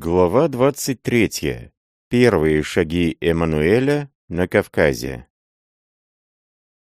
Глава 23. Первые шаги Эммануэля на Кавказе.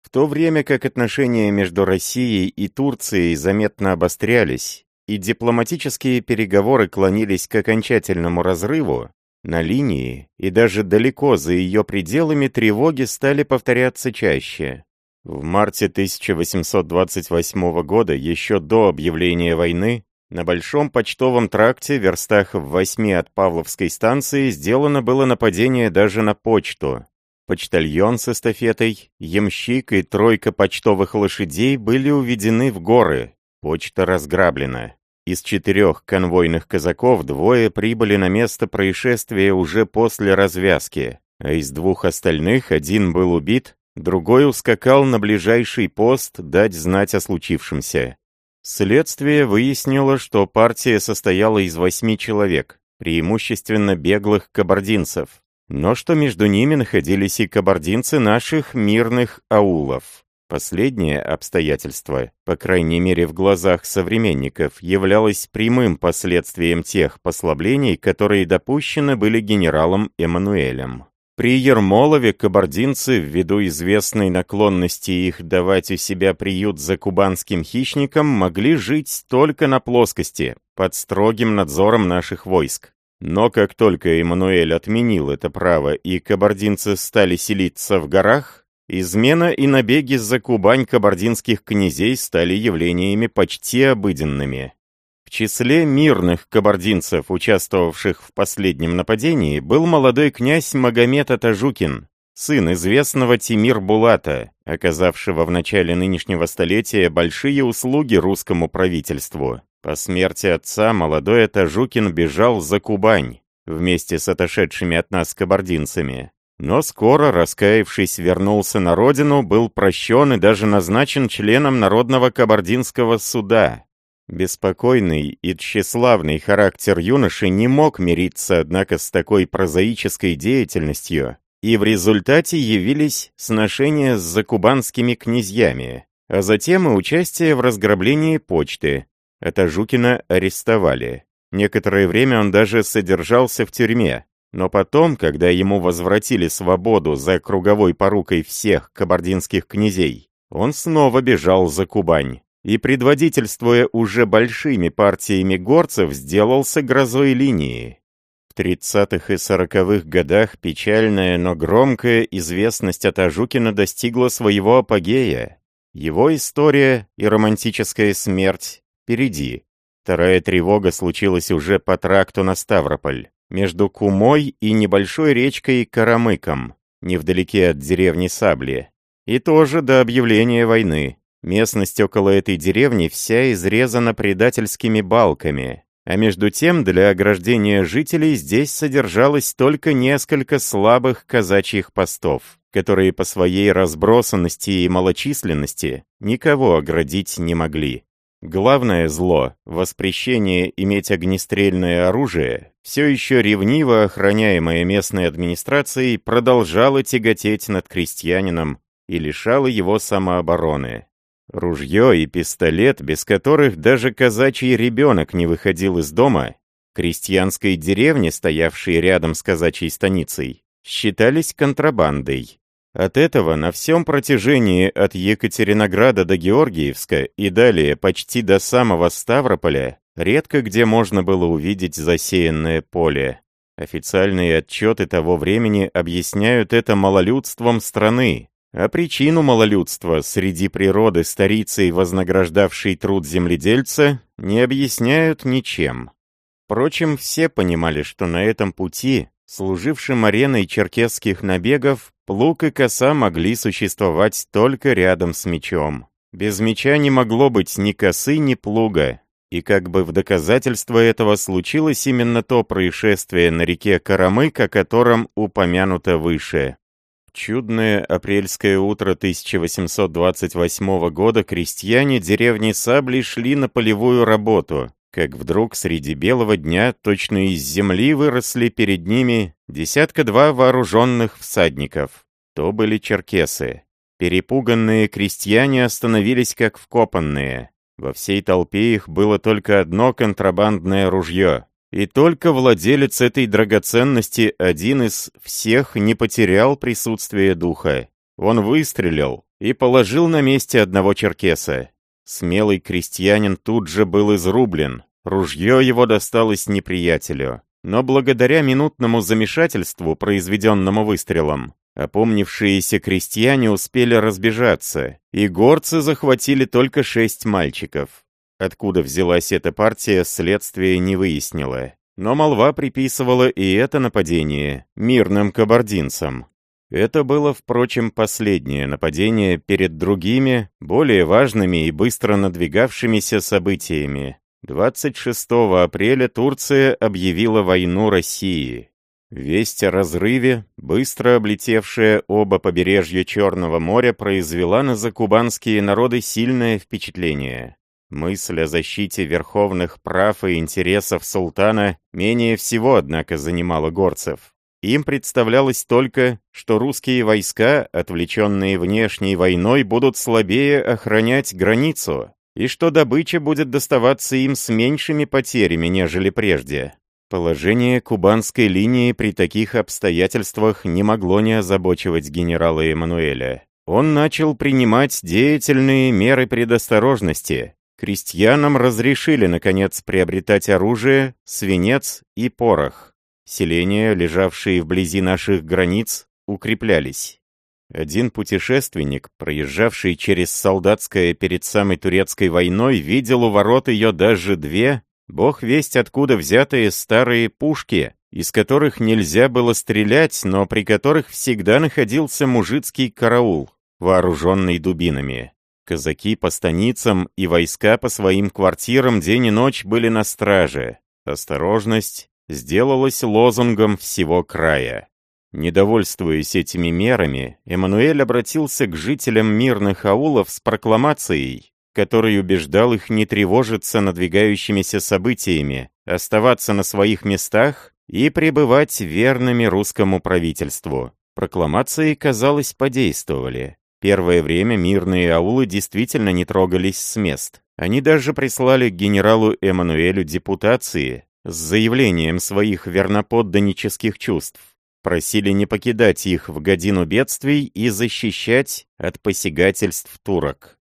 В то время как отношения между Россией и Турцией заметно обострялись, и дипломатические переговоры клонились к окончательному разрыву, на линии и даже далеко за ее пределами тревоги стали повторяться чаще. В марте 1828 года, еще до объявления войны, на Большом почтовом тракте, верстах в восьми от Павловской станции, сделано было нападение даже на почту. Почтальон с эстафетой, ямщик и тройка почтовых лошадей были уведены в горы. Почта разграблена. Из четырех конвойных казаков двое прибыли на место происшествия уже после развязки, а из двух остальных один был убит, другой ускакал на ближайший пост дать знать о случившемся. Следствие выяснило, что партия состояла из восьми человек, преимущественно беглых кабардинцев, но что между ними находились и кабардинцы наших мирных аулов. Последнее обстоятельство, по крайней мере в глазах современников, являлось прямым последствием тех послаблений, которые допущены были генералом Эммануэлем. При Ермолове кабардинцы, ввиду известной наклонности их давать у себя приют за кубанским хищникам, могли жить только на плоскости, под строгим надзором наших войск. Но как только Эммануэль отменил это право и кабардинцы стали селиться в горах, измена и набеги за Кубань кабардинских князей стали явлениями почти обыденными. В числе мирных кабардинцев, участвовавших в последнем нападении, был молодой князь Магомед Атажукин, сын известного Тимир Булата, оказавшего в начале нынешнего столетия большие услуги русскому правительству. По смерти отца молодой Атажукин бежал за Кубань, вместе с отошедшими от нас кабардинцами. Но скоро, раскаявшись, вернулся на родину, был прощен и даже назначен членом Народного кабардинского суда, Беспокойный и тщеславный характер юноши не мог мириться, однако, с такой прозаической деятельностью, и в результате явились сношения с закубанскими князьями, а затем и участие в разграблении почты. Это Жукина арестовали. Некоторое время он даже содержался в тюрьме, но потом, когда ему возвратили свободу за круговой порукой всех кабардинских князей, он снова бежал за Кубань и, предводительствуя уже большими партиями горцев, сделался грозой линии. В 30-х и 40-х годах печальная, но громкая известность от Ажукина достигла своего апогея. Его история и романтическая смерть впереди. Вторая тревога случилась уже по тракту на Ставрополь, между Кумой и небольшой речкой Карамыком, невдалеке от деревни Сабли. И тоже до объявления войны. Местность около этой деревни вся изрезана предательскими балками, а между тем для ограждения жителей здесь содержалось только несколько слабых казачьих постов, которые по своей разбросанности и малочисленности никого оградить не могли. Главное зло, воспрещение иметь огнестрельное оружие, все еще ревниво охраняемое местной администрацией, продолжало тяготеть над крестьянином и лишало его самообороны. Ружье и пистолет, без которых даже казачий ребенок не выходил из дома, крестьянской деревне, стоявшей рядом с казачьей станицей, считались контрабандой. От этого на всем протяжении от Екатеринограда до Георгиевска и далее почти до самого Ставрополя редко где можно было увидеть засеянное поле. Официальные отчеты того времени объясняют это малолюдством страны, а причину малолюдства среди природы старицей, вознаграждавшей труд земледельца, не объясняют ничем. Впрочем, все понимали, что на этом пути, служившем ареной черкесских набегов, плуг и коса могли существовать только рядом с мечом. Без меча не могло быть ни косы, ни плуга. И как бы в доказательство этого случилось именно то происшествие на реке Карамык, о котором упомянуто выше чудное апрельское утро 1828 года крестьяне деревни Сабли шли на полевую работу, как вдруг среди белого дня точно из земли выросли перед ними десятка-два вооруженных всадников. То были черкесы. Перепуганные крестьяне остановились как вкопанные. Во всей толпе их было только одно контрабандное ружье, И только владелец этой драгоценности, один из всех, не потерял присутствие духа. Он выстрелил и положил на месте одного черкеса. Смелый крестьянин тут же был изрублен, ружье его досталось неприятелю. Но благодаря минутному замешательству, произведенному выстрелом, опомнившиеся крестьяне успели разбежаться, и горцы захватили только шесть мальчиков. Откуда взялась эта партия, следствие не выяснило. Но молва приписывала и это нападение мирным кабардинцам. Это было, впрочем, последнее нападение перед другими, более важными и быстро надвигавшимися событиями. 26 апреля Турция объявила войну России. Весть о разрыве, быстро облетевшая оба побережья Черного моря, произвела на закубанские народы сильное впечатление. Мысль о защите верховных прав и интересов султана менее всего, однако, занимала горцев. Им представлялось только, что русские войска, отвлеченные внешней войной, будут слабее охранять границу, и что добыча будет доставаться им с меньшими потерями, нежели прежде. Положение кубанской линии при таких обстоятельствах не могло не озабочивать генерала Эммануэля. Он начал принимать деятельные меры предосторожности, Крестьянам разрешили, наконец, приобретать оружие, свинец и порох. Селения, лежавшие вблизи наших границ, укреплялись. Один путешественник, проезжавший через Солдатское перед самой турецкой войной, видел у ворот ее даже две, бог весть откуда взятые старые пушки, из которых нельзя было стрелять, но при которых всегда находился мужицкий караул, вооруженный дубинами. Казаки по станицам и войска по своим квартирам день и ночь были на страже. Осторожность сделалась лозунгом всего края. Недовольствуясь этими мерами, Эммануэль обратился к жителям мирных аулов с прокламацией, который убеждал их не тревожиться надвигающимися событиями, оставаться на своих местах и пребывать верными русскому правительству. Прокламации, казалось, подействовали. Первое время мирные аулы действительно не трогались с мест. Они даже прислали генералу Эммануэлю депутации с заявлением своих верноподданнических чувств. Просили не покидать их в годину бедствий и защищать от посягательств турок.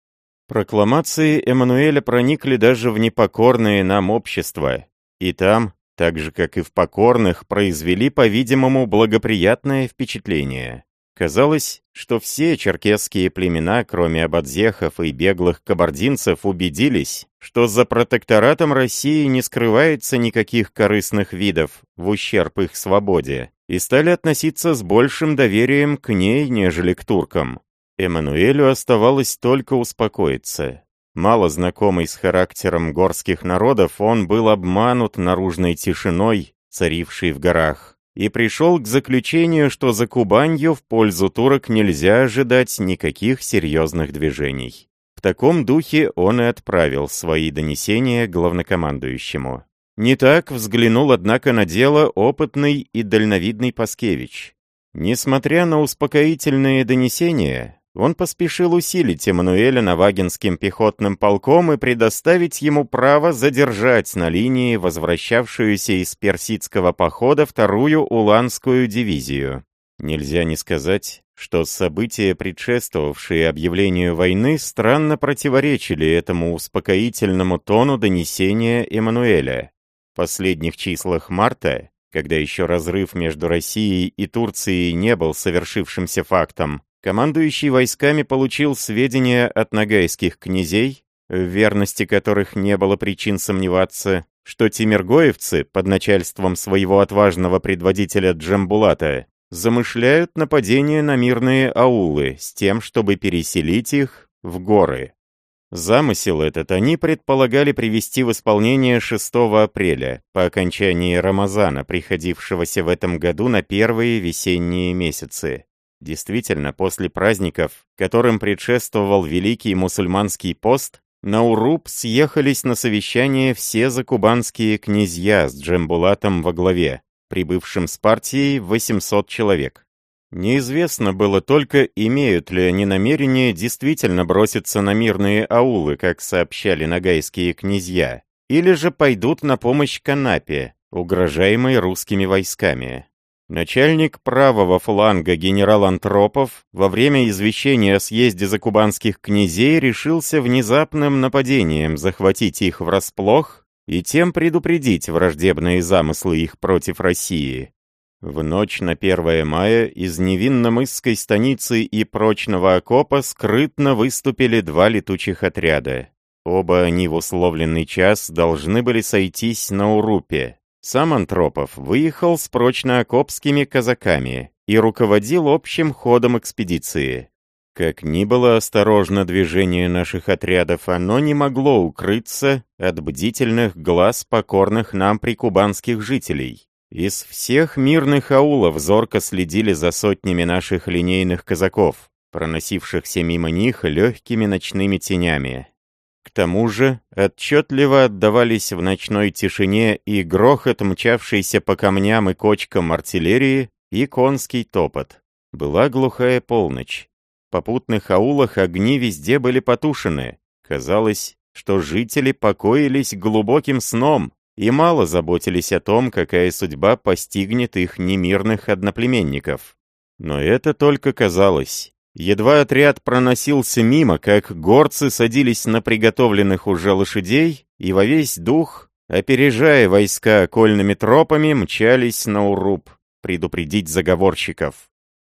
Прокламации Эммануэля проникли даже в непокорное нам общество, и там, так же как и в покорных, произвели, по-видимому, благоприятное впечатление. Казалось, что все черкесские племена, кроме абадзехов и беглых кабардинцев, убедились, что за протекторатом России не скрывается никаких корыстных видов в ущерб их свободе, и стали относиться с большим доверием к ней, нежели к туркам. Эммануэлю оставалось только успокоиться. Мало знакомый с характером горских народов, он был обманут наружной тишиной, царившей в горах и пришел к заключению, что за Кубанью в пользу турок нельзя ожидать никаких серьезных движений. В таком духе он и отправил свои донесения главнокомандующему. Не так взглянул, однако, на дело опытный и дальновидный Паскевич. Несмотря на успокоительные донесения, он поспешил усилить Эммануэля Навагинским пехотным полком и предоставить ему право задержать на линии возвращавшуюся из персидского похода вторую Уланскую дивизию. Нельзя не сказать, что события, предшествовавшие объявлению войны, странно противоречили этому успокоительному тону донесения Эммануэля. В последних числах марта, когда еще разрыв между Россией и Турцией не был совершившимся фактом, Командующий войсками получил сведения от нагайских князей, в верности которых не было причин сомневаться, что тимиргоевцы под начальством своего отважного предводителя Джамбулата замышляют нападение на мирные аулы с тем, чтобы переселить их в горы. Замысел этот они предполагали привести в исполнение 6 апреля, по окончании Рамазана, приходившегося в этом году на первые весенние месяцы. Действительно, после праздников, которым предшествовал Великий мусульманский пост, на Уруб съехались на совещание все закубанские князья с Джембулатом во главе, прибывшим с партией 800 человек. Неизвестно было только, имеют ли они намерение действительно броситься на мирные аулы, как сообщали нагайские князья, или же пойдут на помощь Канапе, угрожаемой русскими войсками. Начальник правого фланга генерал Антропов во время извещения о съезде закубанских князей решился внезапным нападением захватить их врасплох и тем предупредить враждебные замыслы их против России. В ночь на 1 мая из невинномысской станицы и прочного окопа скрытно выступили два летучих отряда. Оба они в условленный час должны были сойтись на Урупе. Сам Антропов выехал с прочно-окопскими казаками и руководил общим ходом экспедиции. Как ни было осторожно движение наших отрядов, оно не могло укрыться от бдительных глаз покорных нам прикубанских жителей. Из всех мирных аулов зорко следили за сотнями наших линейных казаков, проносившихся мимо них легкими ночными тенями. К тому же отчетливо отдавались в ночной тишине и грохот, мчавшийся по камням и кочкам артиллерии, и конский топот. Была глухая полночь. В попутных аулах огни везде были потушены. Казалось, что жители покоились глубоким сном и мало заботились о том, какая судьба постигнет их немирных одноплеменников. Но это только казалось. Едва отряд проносился мимо, как горцы садились на приготовленных уже лошадей и во весь дух, опережая войска окольными тропами, мчались на уруб предупредить заговорщиков.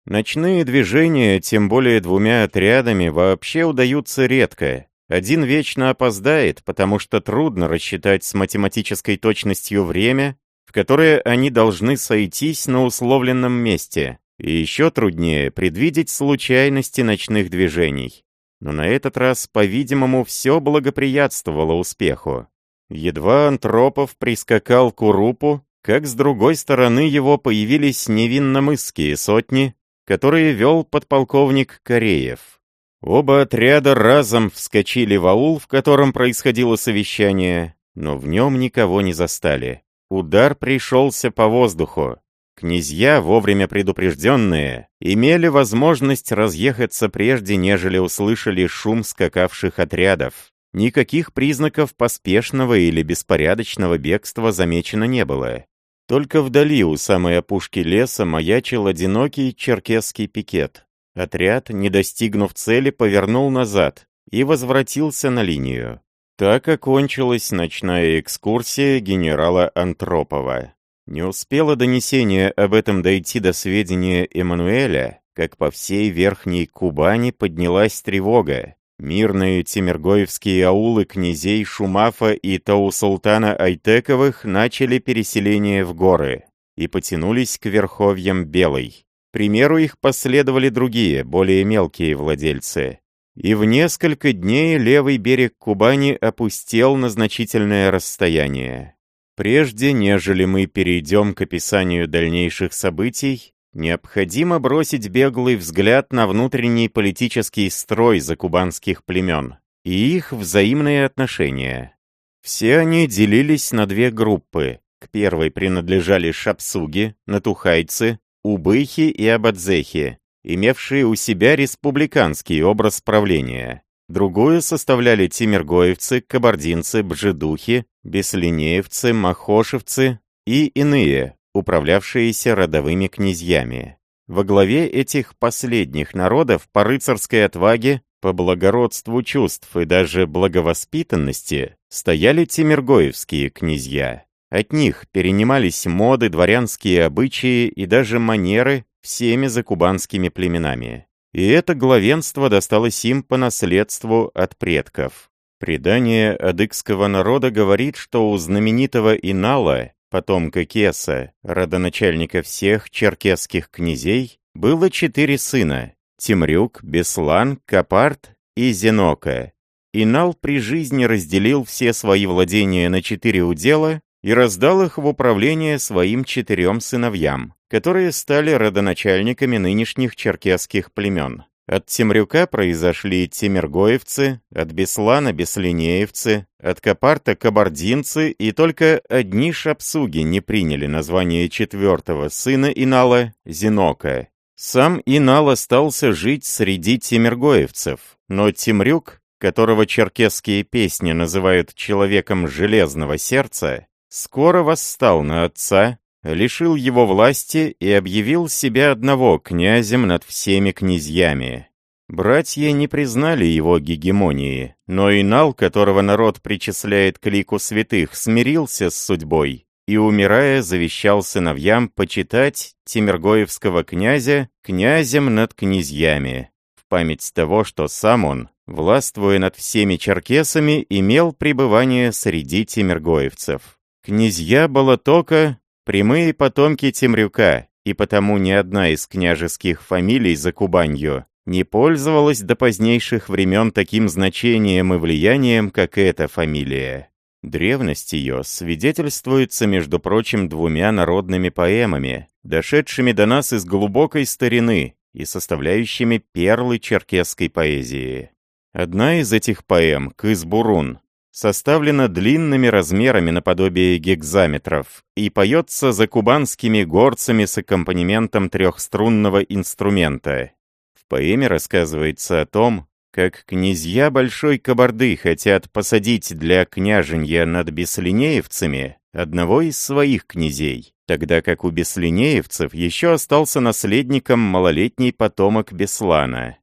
Ночные движения, тем более двумя отрядами, вообще удаются редко. Один вечно опоздает, потому что трудно рассчитать с математической точностью время, в которое они должны сойтись на условленном месте. И еще труднее предвидеть случайности ночных движений. Но на этот раз, по-видимому, все благоприятствовало успеху. Едва Антропов прискакал к Урупу, как с другой стороны его появились невинномысские сотни, которые вел подполковник Кореев. Оба отряда разом вскочили в аул, в котором происходило совещание, но в нем никого не застали. Удар пришелся по воздуху. Князья, вовремя предупрежденные, имели возможность разъехаться прежде, нежели услышали шум скакавших отрядов. Никаких признаков поспешного или беспорядочного бегства замечено не было. Только вдали у самой опушки леса маячил одинокий черкесский пикет. Отряд, не достигнув цели, повернул назад и возвратился на линию. Так окончилась ночная экскурсия генерала Антропова. Не успело донесение об этом дойти до сведения Эммануэля, как по всей Верхней Кубани поднялась тревога. Мирные тимиргоевские аулы князей Шумафа и Таусултана Айтековых начали переселение в горы и потянулись к верховьям Белой. примеру их последовали другие, более мелкие владельцы. И в несколько дней левый берег Кубани опустел на значительное расстояние. Прежде, нежели мы перейдем к описанию дальнейших событий, необходимо бросить беглый взгляд на внутренний политический строй закубанских племен и их взаимные отношения. Все они делились на две группы. К первой принадлежали шапсуги, натухайцы, убыхи и абадзехи, имевшие у себя республиканский образ правления. Другую составляли тимиргоевцы, кабардинцы, бжедухи, беслинеевцы, махошевцы и иные, управлявшиеся родовыми князьями. Во главе этих последних народов по рыцарской отваге, по благородству чувств и даже благовоспитанности стояли тимиргоевские князья. От них перенимались моды, дворянские обычаи и даже манеры всеми закубанскими племенами и это главенство досталось им по наследству от предков. Предание адыгского народа говорит, что у знаменитого Инала, потомка Кеса, родоначальника всех черкесских князей, было четыре сына – Тимрюк, Беслан, Капарт и Зенока. Инал при жизни разделил все свои владения на четыре удела и раздал их в управление своим четырем сыновьям которые стали родоначальниками нынешних черкесских племен. От Темрюка произошли темергоевцы, от Беслана – беслинеевцы, от Капарта – кабардинцы, и только одни шапсуги не приняли название четвертого сына Инала – Зинока. Сам Инал остался жить среди темергоевцев, но Темрюк, которого черкесские песни называют «человеком железного сердца», скоро восстал на отца, лишил его власти и объявил себя одного князем над всеми князьями. Братья не признали его гегемонии, но Инал, которого народ причисляет к лику святых, смирился с судьбой и, умирая, завещал сыновьям почитать Тимиргоевского князя князем над князьями, в память того, что сам он, властвуя над всеми черкесами, имел пребывание среди тимиргоевцев. Князья Болотока — прямые потомки Темрюка, и потому ни одна из княжеских фамилий за Кубанью не пользовалась до позднейших времен таким значением и влиянием, как эта фамилия. Древность ее свидетельствуется, между прочим, двумя народными поэмами, дошедшими до нас из глубокой старины и составляющими перлы черкесской поэзии. Одна из этих поэм, «Кызбурун», составлена длинными размерами наподобие гекзаметров и поется за кубанскими горцами с аккомпанементом трехструнного инструмента. В поэме рассказывается о том, как князья Большой Кабарды хотят посадить для княженья над беслинеевцами одного из своих князей, тогда как у беслинеевцев еще остался наследником малолетний потомок Беслана.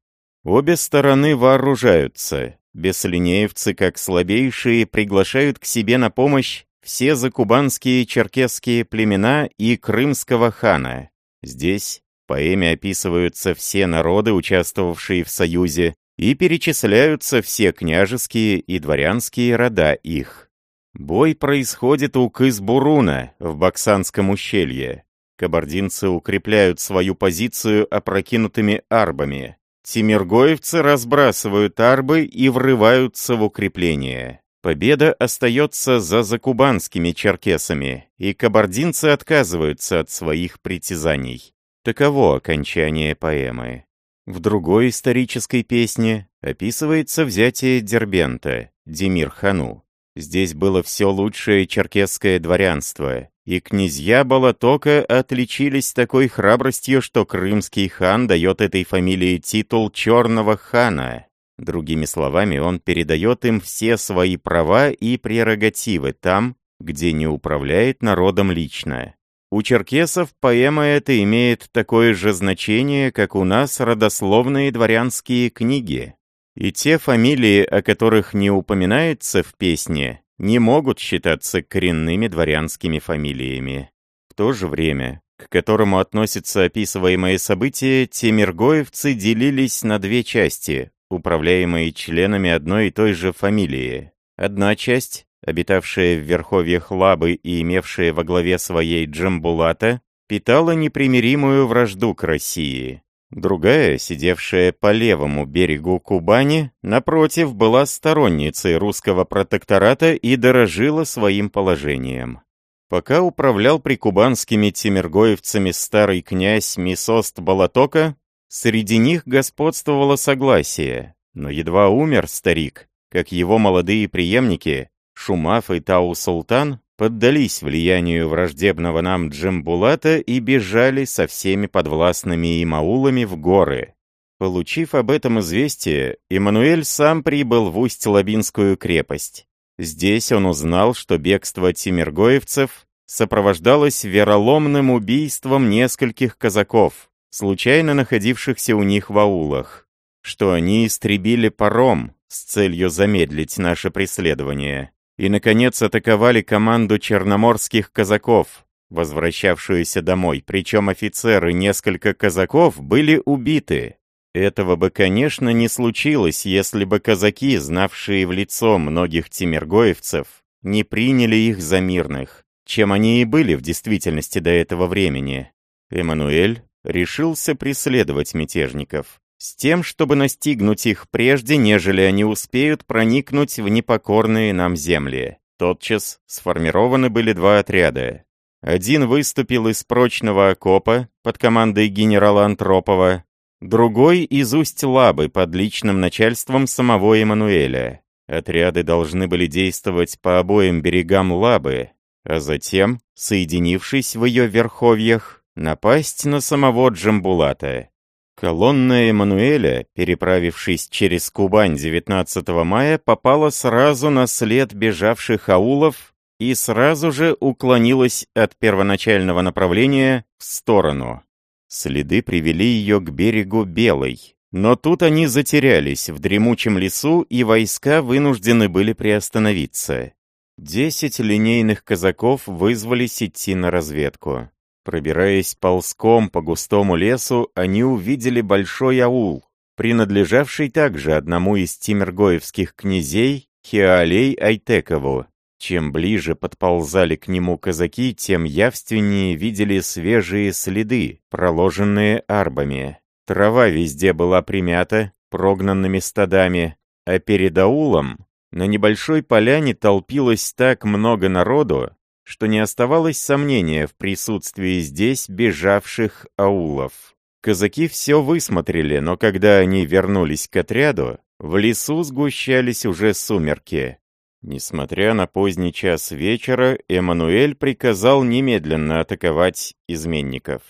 Обе стороны вооружаются. Беслинеевцы, как слабейшие, приглашают к себе на помощь все закубанские черкесские племена и крымского хана. Здесь в поэме описываются все народы, участвовавшие в союзе, и перечисляются все княжеские и дворянские рода их. Бой происходит у Кызбуруна в Баксанском ущелье. Кабардинцы укрепляют свою позицию опрокинутыми арбами. Тимиргоевцы разбрасывают арбы и врываются в укрепление. Победа остается за закубанскими черкесами, и кабардинцы отказываются от своих притязаний. Таково окончание поэмы. В другой исторической песне описывается взятие Дербента, Демир-хану. Здесь было все лучшее черкесское дворянство, и князья Балатока отличились такой храбростью, что крымский хан дает этой фамилии титул «Черного хана». Другими словами, он передает им все свои права и прерогативы там, где не управляет народом лично. У черкесов поэма эта имеет такое же значение, как у нас родословные дворянские книги. И те фамилии, о которых не упоминается в песне, не могут считаться коренными дворянскими фамилиями. В то же время, к которому относятся описываемые события, темиргоевцы делились на две части, управляемые членами одной и той же фамилии. Одна часть обитавшая в верховьях Лабы и имевшая во главе своей Джамбулата, питала непримиримую вражду к России. Другая, сидевшая по левому берегу Кубани, напротив, была сторонницей русского протектората и дорожила своим положением. Пока управлял прикубанскими тимиргоевцами старый князь Мисост Балатока, среди них господствовало согласие, но едва умер старик, как его молодые преемники, Шумаф и Тау-Султан поддались влиянию враждебного нам Джамбулата и бежали со всеми подвластными им аулами в горы. Получив об этом известие, Иммануэль сам прибыл в Усть-Лабинскую крепость. Здесь он узнал, что бегство тимиргоевцев сопровождалось вероломным убийством нескольких казаков, случайно находившихся у них в аулах, что они истребили паром с целью замедлить наше преследование и, наконец, атаковали команду черноморских казаков, возвращавшуюся домой, причем офицеры несколько казаков были убиты. Этого бы, конечно, не случилось, если бы казаки, знавшие в лицо многих тимиргоевцев, не приняли их за мирных, чем они и были в действительности до этого времени. Эммануэль решился преследовать мятежников с тем, чтобы настигнуть их прежде, нежели они успеют проникнуть в непокорные нам земли. Тотчас сформированы были два отряда. Один выступил из прочного окопа под командой генерала Антропова, другой из Усть-Лабы под личным начальством самого Эммануэля. Отряды должны были действовать по обоим берегам Лабы, а затем, соединившись в ее верховьях, напасть на самого Джамбулата. Колонна Эммануэля, переправившись через Кубань 19 мая, попала сразу на след бежавших аулов и сразу же уклонилась от первоначального направления в сторону. Следы привели ее к берегу Белой. Но тут они затерялись в дремучем лесу, и войска вынуждены были приостановиться. Десять линейных казаков вызвались идти на разведку. Пробираясь ползком по густому лесу, они увидели большой аул, принадлежавший также одному из тимиргоевских князей, Хиалей Айтекову. Чем ближе подползали к нему казаки, тем явственнее видели свежие следы, проложенные арбами. Трава везде была примята, прогнанными стадами, а перед аулом на небольшой поляне толпилось так много народу, что не оставалось сомнения в присутствии здесь бежавших аулов. Казаки все высмотрели, но когда они вернулись к отряду, в лесу сгущались уже сумерки. Несмотря на поздний час вечера, Эммануэль приказал немедленно атаковать изменников.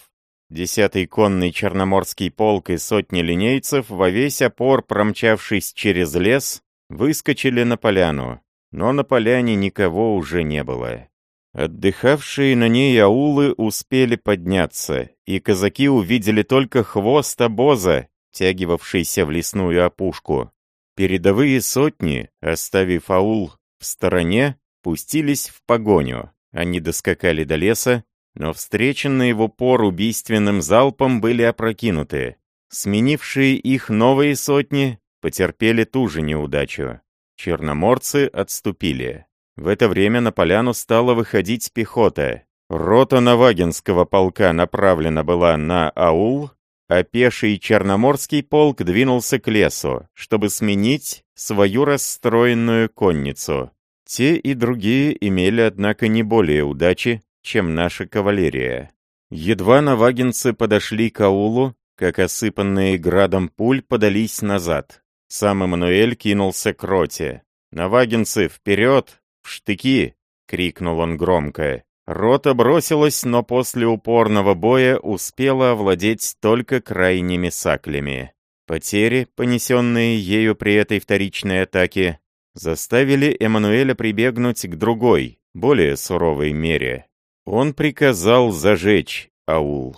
Десятый конный черноморский полк и сотни линейцев во весь опор, промчавшись через лес, выскочили на поляну, но на поляне никого уже не было. Отдыхавшие на ней аулы успели подняться, и казаки увидели только хвост обоза, тягивавшийся в лесную опушку. Передовые сотни, оставив аул в стороне, пустились в погоню. Они доскакали до леса, но встреченные в упор убийственным залпом были опрокинуты. Сменившие их новые сотни потерпели ту же неудачу. Черноморцы отступили. В это время на поляну стала выходить пехота. Рота Навагинского полка направлена была на аул, а пеший Черноморский полк двинулся к лесу, чтобы сменить свою расстроенную конницу. Те и другие имели, однако, не более удачи, чем наша кавалерия. Едва навагинцы подошли к аулу, как осыпанные градом пуль подались назад. Сам Эммануэль кинулся к роте. «Навагинцы, вперед! В штыки!» — крикнул он громко. Рота бросилась, но после упорного боя успела овладеть только крайними саклями. Потери, понесенные ею при этой вторичной атаке, заставили Эммануэля прибегнуть к другой, более суровой мере. Он приказал зажечь аул.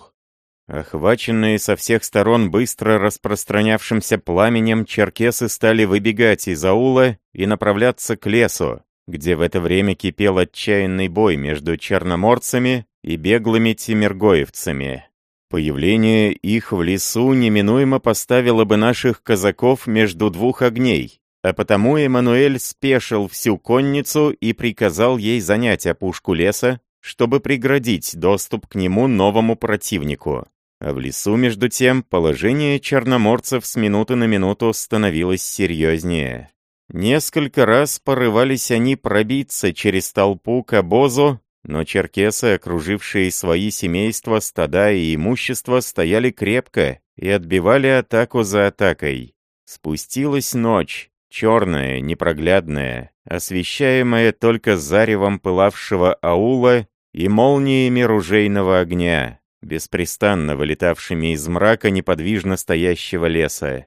Охваченные со всех сторон быстро распространявшимся пламенем, черкесы стали выбегать из аула и направляться к лесу, где в это время кипел отчаянный бой между черноморцами и беглыми тимиргоевцами. Появление их в лесу неминуемо поставило бы наших казаков между двух огней, а потому Эммануэль спешил всю конницу и приказал ей занять опушку леса, чтобы преградить доступ к нему новому противнику. А в лесу, между тем, положение черноморцев с минуты на минуту становилось серьезнее. Несколько раз порывались они пробиться через толпу к обозу, но черкесы, окружившие свои семейства, стада и имущество, стояли крепко и отбивали атаку за атакой. Спустилась ночь, черная, непроглядная, освещаемая только заревом пылавшего аула и молниями ружейного огня, беспрестанно вылетавшими из мрака неподвижно стоящего леса.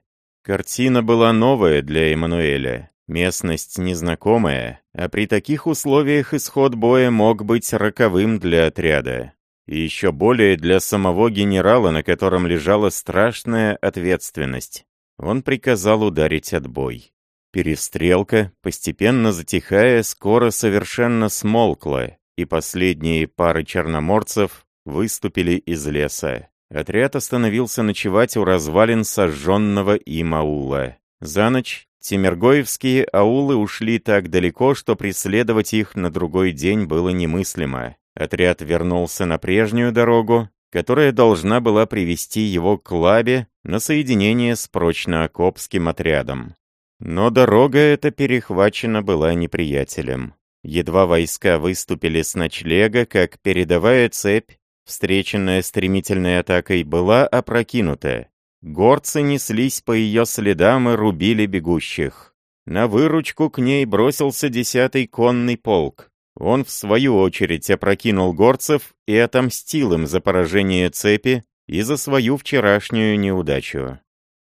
Картина была новая для Эммануэля, местность незнакомая, а при таких условиях исход боя мог быть роковым для отряда. И еще более для самого генерала, на котором лежала страшная ответственность. Он приказал ударить отбой. Перестрелка, постепенно затихая, скоро совершенно смолкла, и последние пары черноморцев выступили из леса. Отряд остановился ночевать у развалин сожженного им аула. За ночь Тимиргоевские аулы ушли так далеко, что преследовать их на другой день было немыслимо. Отряд вернулся на прежнюю дорогу, которая должна была привести его к Лабе на соединение с прочно-окопским отрядом. Но дорога эта перехвачена была неприятелем. Едва войска выступили с ночлега, как передовая цепь, встреченная стремительной атакой, была опрокинута. Горцы неслись по ее следам и рубили бегущих. На выручку к ней бросился десятый конный полк. Он, в свою очередь, опрокинул горцев и отомстил им за поражение цепи и за свою вчерашнюю неудачу.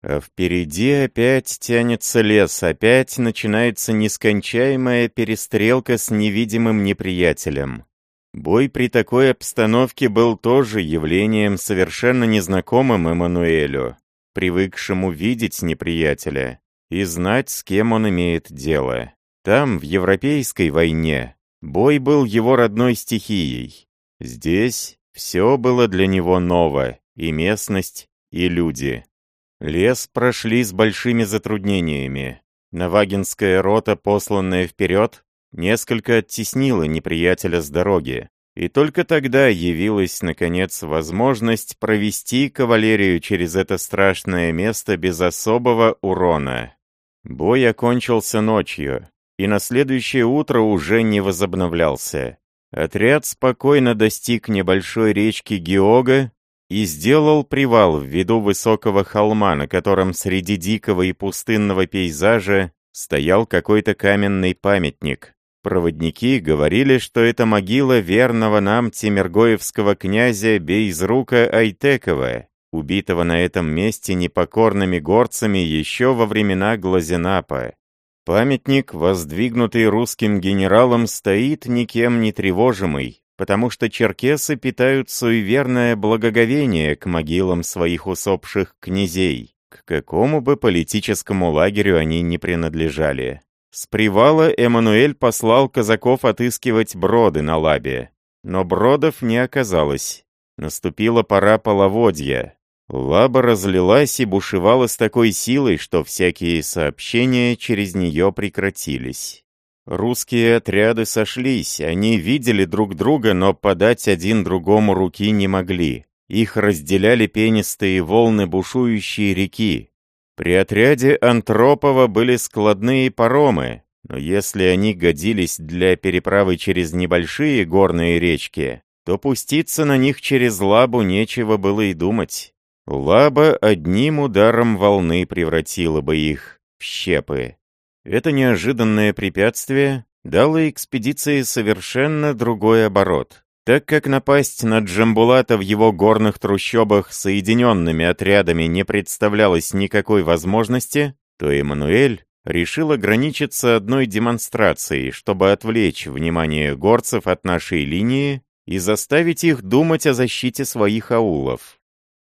А впереди опять тянется лес, опять начинается нескончаемая перестрелка с невидимым неприятелем. Бой при такой обстановке был тоже явлением совершенно незнакомым Эммануэлю, привыкшему видеть неприятеля и знать, с кем он имеет дело. Там, в Европейской войне, бой был его родной стихией. Здесь все было для него ново, и местность, и люди. Лес прошли с большими затруднениями. Навагинская рота, посланная вперед, несколько оттеснила неприятеля с дороги. И только тогда явилась, наконец, возможность провести кавалерию через это страшное место без особого урона. Бой окончился ночью, и на следующее утро уже не возобновлялся. Отряд спокойно достиг небольшой речки Геога и сделал привал в виду высокого холма, на котором среди дикого и пустынного пейзажа стоял какой-то каменный памятник. Проводники говорили, что это могила верного нам тимиргоевского князя Бейзрука Айтекова, убитого на этом месте непокорными горцами еще во времена Глазенапа. Памятник, воздвигнутый русским генералом, стоит никем не тревожимый, потому что черкесы питают суеверное благоговение к могилам своих усопших князей, к какому бы политическому лагерю они ни принадлежали. С привала Эммануэль послал казаков отыскивать броды на лабе, но бродов не оказалось. Наступила пора половодья. Лаба разлилась и бушевала с такой силой, что всякие сообщения через нее прекратились. Русские отряды сошлись, они видели друг друга, но подать один другому руки не могли. Их разделяли пенистые волны бушующей реки. При отряде Антропова были складные паромы, но если они годились для переправы через небольшие горные речки, то пуститься на них через лабу нечего было и думать. Лаба одним ударом волны превратила бы их в щепы. Это неожиданное препятствие дало экспедиции совершенно другой оборот. Так как напасть на Джамбулата в его горных трущобах соединенными отрядами не представлялось никакой возможности, то Эммануэль решил ограничиться одной демонстрацией, чтобы отвлечь внимание горцев от нашей линии и заставить их думать о защите своих аулов.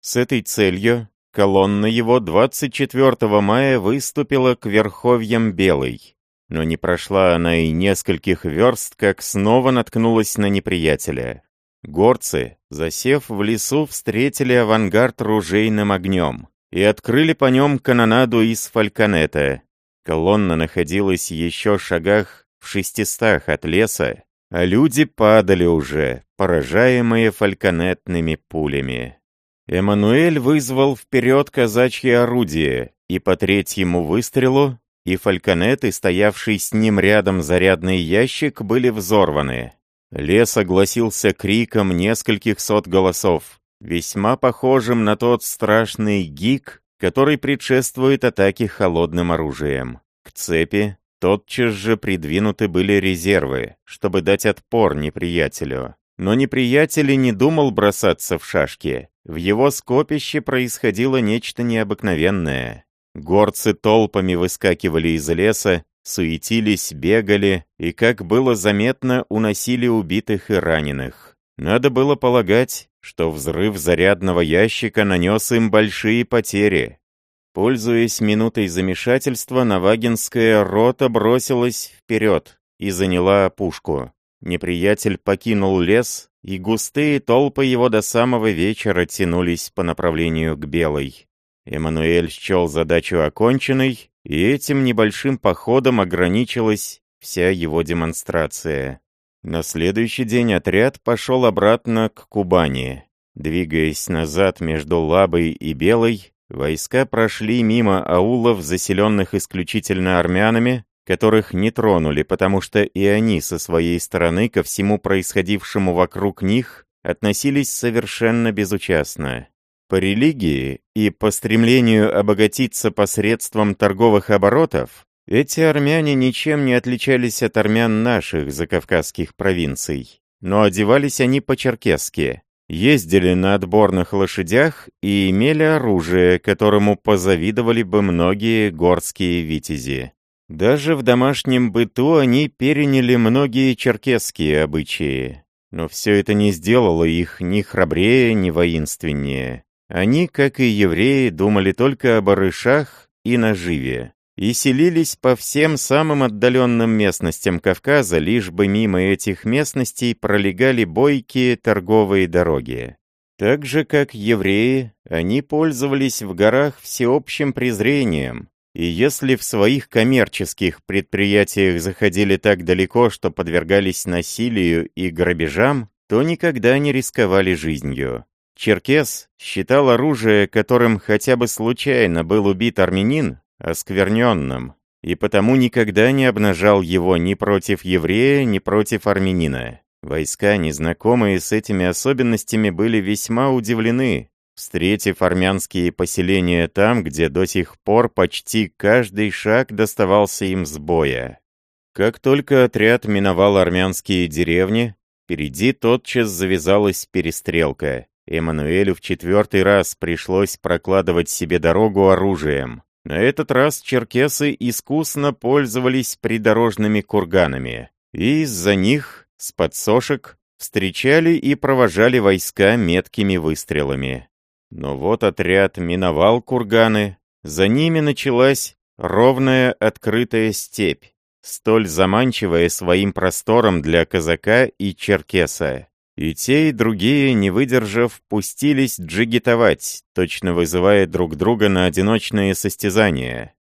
С этой целью Колонна его 24 мая выступила к верховьям Белой. Но не прошла она и нескольких верст, как снова наткнулась на неприятеля. Горцы, засев в лесу, встретили авангард ружейным огнем и открыли по нем канонаду из фальконета. Колонна находилась еще в шагах в шестистах от леса, а люди падали уже, поражаемые фальконетными пулями. Эммануэль вызвал вперед казачье орудие, и по третьему выстрелу и фальконет, и стоявший с ним рядом зарядный ящик были взорваны. Лес огласился криком нескольких сот голосов, весьма похожим на тот страшный гик, который предшествует атаке холодным оружием. К цепи тотчас же придвинуты были резервы, чтобы дать отпор неприятелю. Но неприятель не думал бросаться в шашки. В его скопище происходило нечто необыкновенное. Горцы толпами выскакивали из леса, суетились, бегали и, как было заметно, уносили убитых и раненых. Надо было полагать, что взрыв зарядного ящика нанес им большие потери. Пользуясь минутой замешательства, Навагинская рота бросилась вперед и заняла опушку. Неприятель покинул лес, и густые толпы его до самого вечера тянулись по направлению к Белой. Эммануэль счел задачу оконченной, и этим небольшим походом ограничилась вся его демонстрация. На следующий день отряд пошел обратно к Кубани. Двигаясь назад между Лабой и Белой, войска прошли мимо аулов, заселенных исключительно армянами, которых не тронули, потому что и они со своей стороны ко всему происходившему вокруг них относились совершенно безучастно. По религии и по стремлению обогатиться посредством торговых оборотов, эти армяне ничем не отличались от армян наших закавказских провинций, но одевались они по-черкесски. ездили на отборных лошадях и имели оружие, которому позавидовали бы многие горские витязи. Даже в домашнем быту они переняли многие черкесские обычаи. Но все это не сделало их ни храбрее, ни воинственнее. Они, как и евреи, думали только о барышах и наживе. И селились по всем самым отдаленным местностям Кавказа, лишь бы мимо этих местностей пролегали бойкие торговые дороги. Так же, как евреи, они пользовались в горах всеобщим презрением, и если в своих коммерческих предприятиях заходили так далеко, что подвергались насилию и грабежам, то никогда не рисковали жизнью. Черкес считал оружие, которым хотя бы случайно был убит армянин, оскверненным, и потому никогда не обнажал его ни против еврея, ни против армянина. Войска, незнакомые с этими особенностями, были весьма удивлены, встретив армянские поселения там, где до сих пор почти каждый шаг доставался им с боя. Как только отряд миновал армянские деревни, впереди тотчас завязалась перестрелка. Эммануэлю в четвертый раз пришлось прокладывать себе дорогу оружием. На этот раз черкесы искусно пользовались придорожными курганами, и из-за них, с подсошек, встречали и провожали войска меткими выстрелами. Но вот отряд миновал курганы, за ними началась ровная открытая степь, столь заманчивая своим простором для казака и черкеса. И те, и другие, не выдержав, пустились джигитовать, точно вызывая друг друга на одиночные состязания.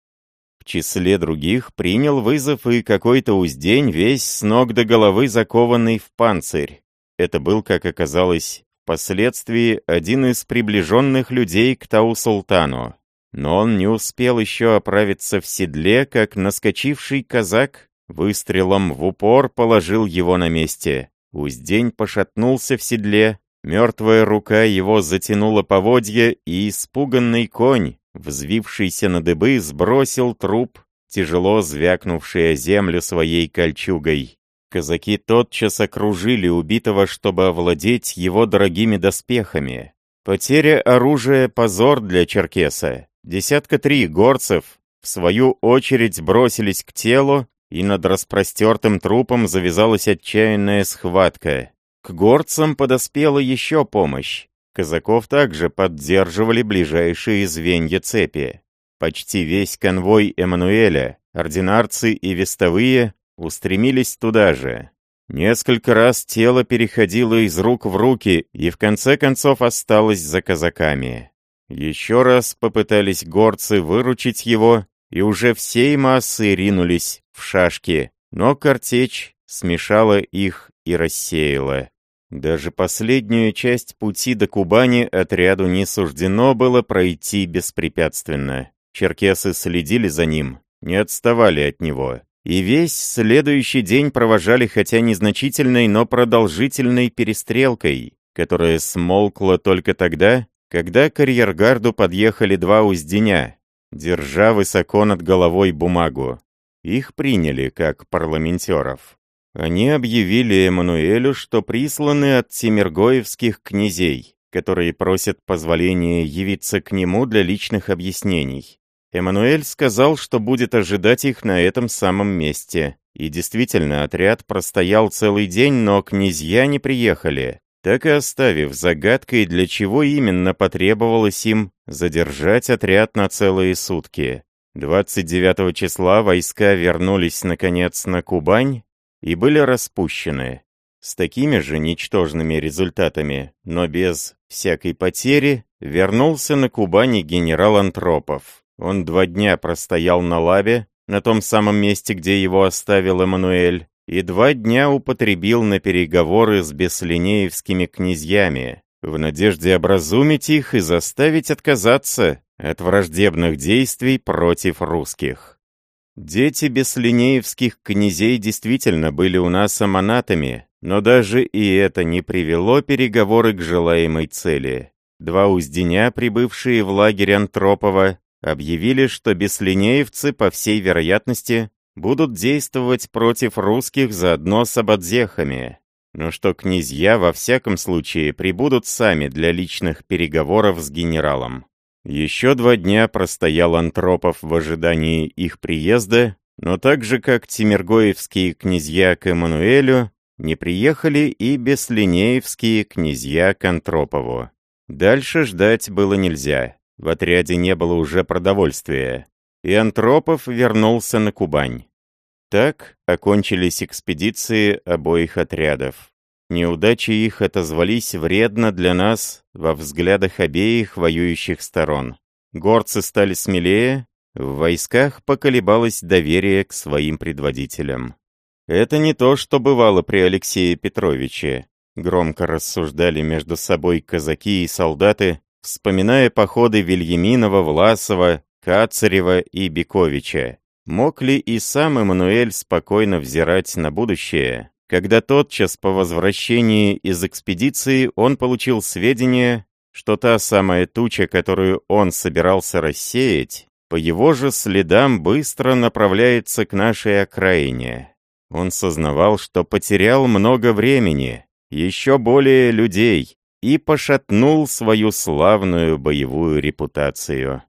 В числе других принял вызов и какой-то уздень, весь с ног до головы закованный в панцирь. Это был, как оказалось, впоследствии один из приближенных людей к Тау-Султану. Но он не успел еще оправиться в седле, как наскочивший казак выстрелом в упор положил его на месте. Уздень пошатнулся в седле, мертвая рука его затянула поводья, и испуганный конь, взвившийся на дыбы, сбросил труп, тяжело звякнувший о землю своей кольчугой. Казаки тотчас окружили убитого, чтобы овладеть его дорогими доспехами. Потеря оружия — позор для черкеса. Десятка три горцев, в свою очередь, бросились к телу, и над распростертым трупом завязалась отчаянная схватка. К горцам подоспела еще помощь. Казаков также поддерживали ближайшие звенья цепи. Почти весь конвой Эммануэля, ординарцы и вестовые устремились туда же. Несколько раз тело переходило из рук в руки и в конце концов осталось за казаками. Еще раз попытались горцы выручить его, и уже всей массой ринулись в шашки, но картечь смешала их и рассеяла. Даже последнюю часть пути до Кубани отряду не суждено было пройти беспрепятственно. Черкесы следили за ним, не отставали от него и весь следующий день провожали хотя незначительной, но продолжительной перестрелкой, которая смолкла только тогда, когда к арьергарду подъехали два узденя, держа высоко над головой бумагу. Их приняли как парламентеров. Они объявили Эммануэлю, что присланы от тимиргоевских князей, которые просят позволения явиться к нему для личных объяснений. Эммануэль сказал, что будет ожидать их на этом самом месте. И действительно, отряд простоял целый день, но князья не приехали, так и оставив загадкой, для чего именно потребовалось им задержать отряд на целые сутки. 29 числа войска вернулись, наконец, на Кубань и были распущены. С такими же ничтожными результатами, но без всякой потери, вернулся на Кубани генерал Антропов. Он два дня простоял на лаве, на том самом месте, где его оставил Эммануэль, и два дня употребил на переговоры с беслинеевскими князьями, в надежде образумить их и заставить отказаться от враждебных действий против русских. Дети беслинеевских князей действительно были у нас аманатами, но даже и это не привело переговоры к желаемой цели. Два узденя, прибывшие в лагерь Антропова, объявили, что беслинеевцы, по всей вероятности, будут действовать против русских заодно с абадзехами. Но что князья во всяком случае прибудут сами для личных переговоров с генералом. Еще два дня простоял Антропов в ожидании их приезда, но так же, как тимиргоевские князья к Эммануэлю, не приехали и беслинеевские князья к Антропову. Дальше ждать было нельзя, в отряде не было уже продовольствия, и Антропов вернулся на Кубань. Так окончились экспедиции обоих отрядов. Неудачи их отозвались вредно для нас во взглядах обеих воюющих сторон. Горцы стали смелее, в войсках поколебалось доверие к своим предводителям. Это не то, что бывало при Алексее Петровиче. Громко рассуждали между собой казаки и солдаты, вспоминая походы Вильяминова, Власова, Кацарева и Бековича. Мог ли и сам Эммануэль спокойно взирать на будущее, когда тотчас по возвращении из экспедиции он получил сведения, что та самая туча, которую он собирался рассеять, по его же следам быстро направляется к нашей окраине. Он сознавал, что потерял много времени, еще более людей, и пошатнул свою славную боевую репутацию.